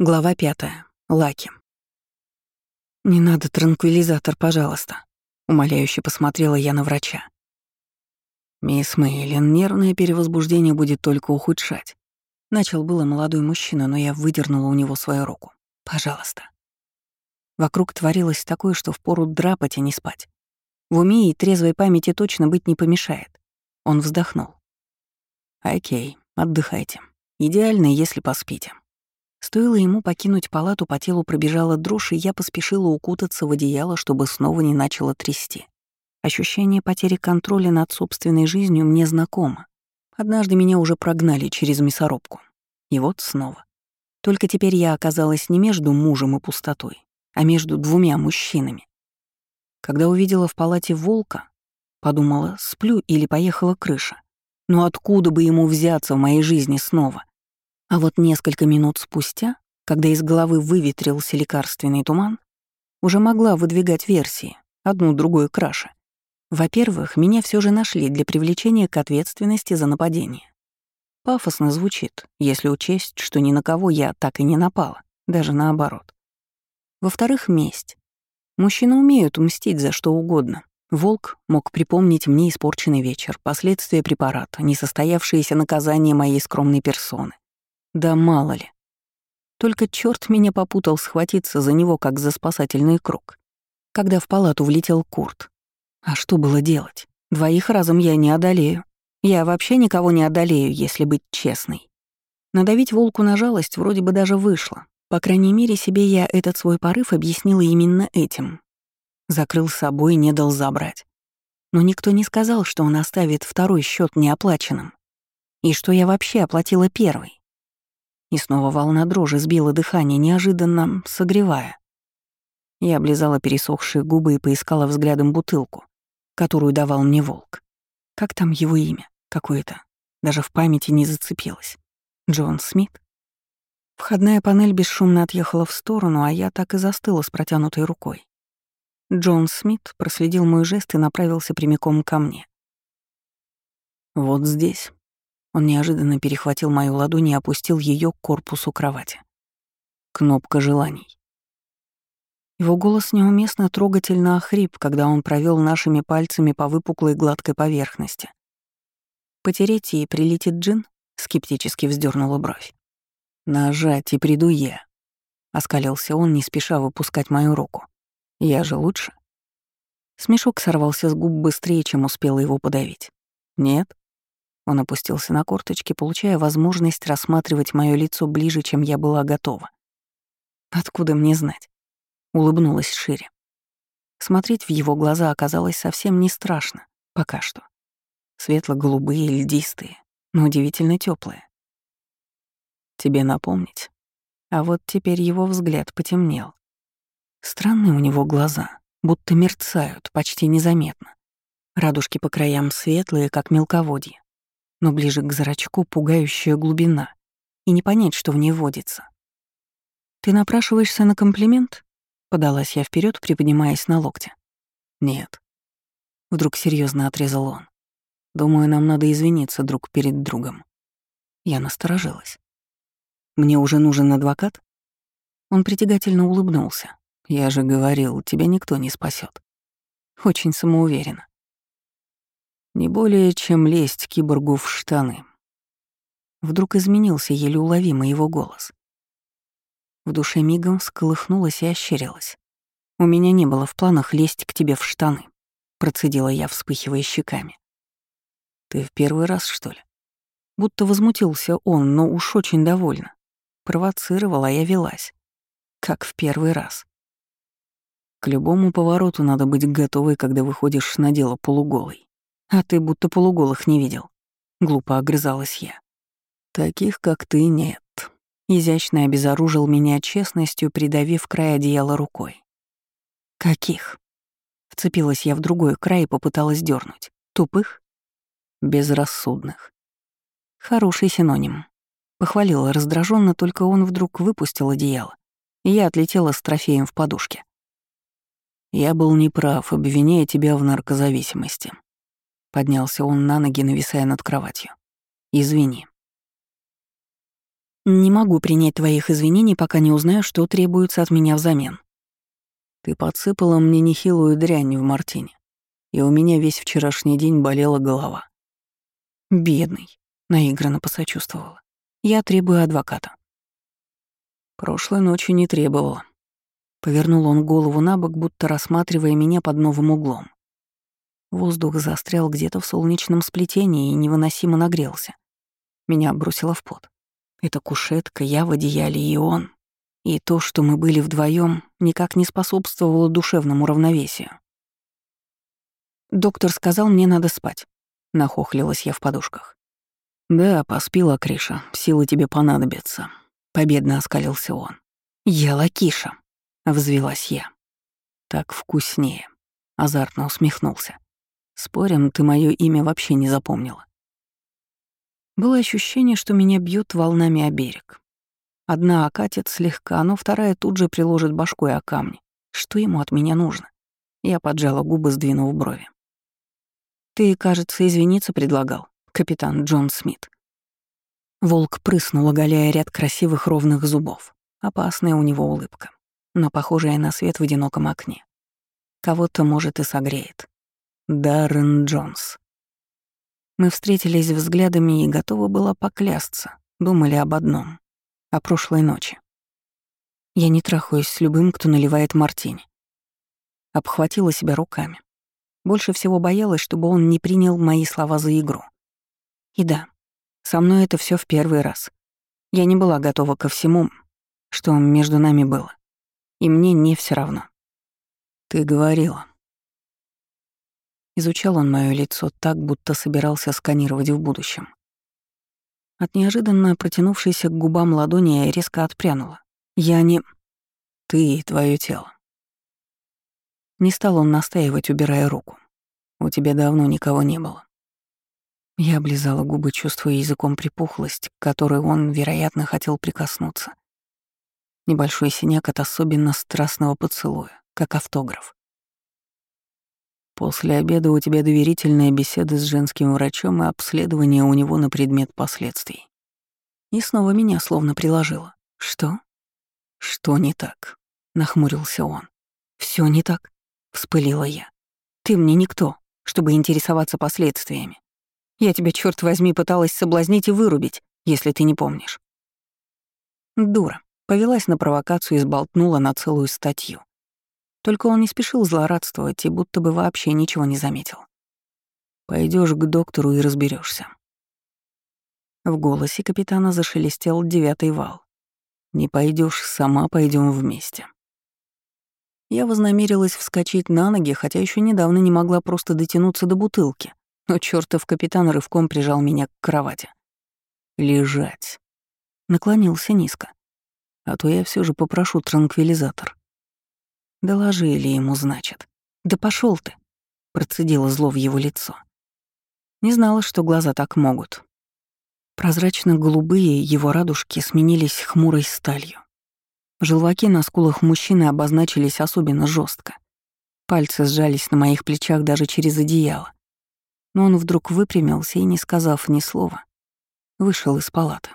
Глава пятая. Лаки. «Не надо транквилизатор, пожалуйста», — умоляюще посмотрела я на врача. «Мисс Мейлин, нервное перевозбуждение будет только ухудшать». Начал было молодой мужчина, но я выдернула у него свою руку. «Пожалуйста». Вокруг творилось такое, что впору драпать, а не спать. В уме и трезвой памяти точно быть не помешает. Он вздохнул. «Окей, отдыхайте. Идеально, если поспите». Стоило ему покинуть палату, по телу пробежала дрожь, и я поспешила укутаться в одеяло, чтобы снова не начало трясти. Ощущение потери контроля над собственной жизнью мне знакомо. Однажды меня уже прогнали через мясорубку. И вот снова. Только теперь я оказалась не между мужем и пустотой, а между двумя мужчинами. Когда увидела в палате волка, подумала, сплю или поехала крыша. Но откуда бы ему взяться в моей жизни снова? А вот несколько минут спустя, когда из головы выветрился лекарственный туман, уже могла выдвигать версии, одну другой краше. Во-первых, меня все же нашли для привлечения к ответственности за нападение. Пафосно звучит, если учесть, что ни на кого я так и не напала, даже наоборот. Во-вторых, месть. Мужчины умеют мстить за что угодно. Волк мог припомнить мне испорченный вечер, последствия препарата, несостоявшееся наказание моей скромной персоны. Да мало ли. Только черт меня попутал схватиться за него, как за спасательный круг. Когда в палату влетел Курт. А что было делать? Двоих разом я не одолею. Я вообще никого не одолею, если быть честной. Надавить волку на жалость вроде бы даже вышло. По крайней мере, себе я этот свой порыв объяснила именно этим. Закрыл собой, не дал забрать. Но никто не сказал, что он оставит второй счет неоплаченным. И что я вообще оплатила первый. И снова волна дрожи сбила дыхание, неожиданно согревая. Я облизала пересохшие губы и поискала взглядом бутылку, которую давал мне волк. Как там его имя? Какое-то. Даже в памяти не зацепилось. Джон Смит? Входная панель бесшумно отъехала в сторону, а я так и застыла с протянутой рукой. Джон Смит проследил мой жест и направился прямиком ко мне. «Вот здесь», он неожиданно перехватил мою ладонь и опустил ее к корпусу кровати. Кнопка желаний. Его голос неуместно трогательно охрип, когда он провел нашими пальцами по выпуклой гладкой поверхности. «Потереть и прилетит джин?» — скептически вздернула бровь. «Нажать и приду я», — оскалился он, не спеша выпускать мою руку. «Я же лучше». Смешок сорвался с губ быстрее, чем успела его подавить. «Нет?» Он опустился на корточки, получая возможность рассматривать мое лицо ближе, чем я была готова. Откуда мне знать? Улыбнулась шире. Смотреть в его глаза оказалось совсем не страшно, пока что. Светло-голубые, льдистые, но удивительно теплые. Тебе напомнить? А вот теперь его взгляд потемнел. Странные у него глаза, будто мерцают, почти незаметно. Радужки по краям светлые, как мелководье но ближе к зрачку пугающая глубина, и не понять, что в ней водится. «Ты напрашиваешься на комплимент?» — подалась я вперед, приподнимаясь на локте. «Нет». Вдруг серьезно отрезал он. «Думаю, нам надо извиниться друг перед другом». Я насторожилась. «Мне уже нужен адвокат?» Он притягательно улыбнулся. «Я же говорил, тебя никто не спасет. Очень самоуверенно. Не более, чем лезть киборгу в штаны. Вдруг изменился еле уловимый его голос. В душе мигом всколыхнулась и ощерилась. «У меня не было в планах лезть к тебе в штаны», — процедила я, вспыхивая щеками. «Ты в первый раз, что ли?» Будто возмутился он, но уж очень довольно. Провоцировала, а я велась. Как в первый раз. К любому повороту надо быть готовой, когда выходишь на дело полуголой. А ты будто полуголых не видел. Глупо огрызалась я. Таких, как ты, нет. Изящно обезоружил меня честностью, придавив край одеяла рукой. Каких? Вцепилась я в другой край и попыталась дернуть. Тупых? Безрассудных. Хороший синоним. Похвалила раздраженно, только он вдруг выпустил одеяло. И я отлетела с трофеем в подушке. Я был неправ, обвиняя тебя в наркозависимости. Поднялся он на ноги, нависая над кроватью. «Извини». Не могу принять твоих извинений, пока не узнаю, что требуется от меня взамен. Ты подсыпала мне нехилую дрянь в мартине, и у меня весь вчерашний день болела голова. Бедный, наигранно посочувствовала. Я требую адвоката. Прошлой ночью не требовала. Повернул он голову на бок, будто рассматривая меня под новым углом. Воздух застрял где-то в солнечном сплетении и невыносимо нагрелся. Меня бросило в пот. Эта кушетка, я в одеяле и он. И то, что мы были вдвоем, никак не способствовало душевному равновесию. «Доктор сказал, мне надо спать», — нахохлилась я в подушках. «Да, поспила, Криша, силы тебе понадобятся», — победно оскалился он. «Я Лакиша», — взвелась я. «Так вкуснее», — азартно усмехнулся. «Спорим, ты мое имя вообще не запомнила». Было ощущение, что меня бьет волнами о берег. Одна окатит слегка, но вторая тут же приложит башкой о камни. Что ему от меня нужно? Я поджала губы, сдвинув брови. «Ты, кажется, извиниться предлагал, капитан Джон Смит». Волк прыснул, оголяя ряд красивых ровных зубов. Опасная у него улыбка, но похожая на свет в одиноком окне. Кого-то, может, и согреет. Даррен Джонс. Мы встретились взглядами и готова была поклясться, думали об одном о прошлой ночи. Я не трахаюсь с любым, кто наливает мартини. Обхватила себя руками. Больше всего боялась, чтобы он не принял мои слова за игру. И да, со мной это все в первый раз. Я не была готова ко всему, что между нами было. И мне не все равно. Ты говорила. Изучал он мое лицо так, будто собирался сканировать в будущем. От неожиданно протянувшейся к губам ладони я резко отпрянула. Я не... Ты и твое тело. Не стал он настаивать, убирая руку. У тебя давно никого не было. Я облизала губы, чувствуя языком припухлость, к которой он, вероятно, хотел прикоснуться. Небольшой синяк от особенно страстного поцелуя, как автограф. После обеда у тебя доверительная беседа с женским врачом и обследование у него на предмет последствий. И снова меня словно приложило. Что? Что не так? Нахмурился он. Все не так, вспылила я. Ты мне никто, чтобы интересоваться последствиями. Я тебя, черт возьми, пыталась соблазнить и вырубить, если ты не помнишь. Дура. Повелась на провокацию и сболтнула на целую статью. Только он не спешил злорадствовать и будто бы вообще ничего не заметил. Пойдешь к доктору и разберешься. В голосе капитана зашелестел девятый вал. «Не пойдешь сама, пойдем вместе». Я вознамерилась вскочить на ноги, хотя еще недавно не могла просто дотянуться до бутылки, но чертов капитан рывком прижал меня к кровати. «Лежать». Наклонился низко. «А то я все же попрошу транквилизатор». Доложили ему, значит. Да пошел ты, процедила зло в его лицо. Не знала, что глаза так могут. Прозрачно-голубые его радужки сменились хмурой сталью. Желваки на скулах мужчины обозначились особенно жестко. Пальцы сжались на моих плечах даже через одеяло. Но он вдруг выпрямился и, не сказав ни слова, вышел из палаты.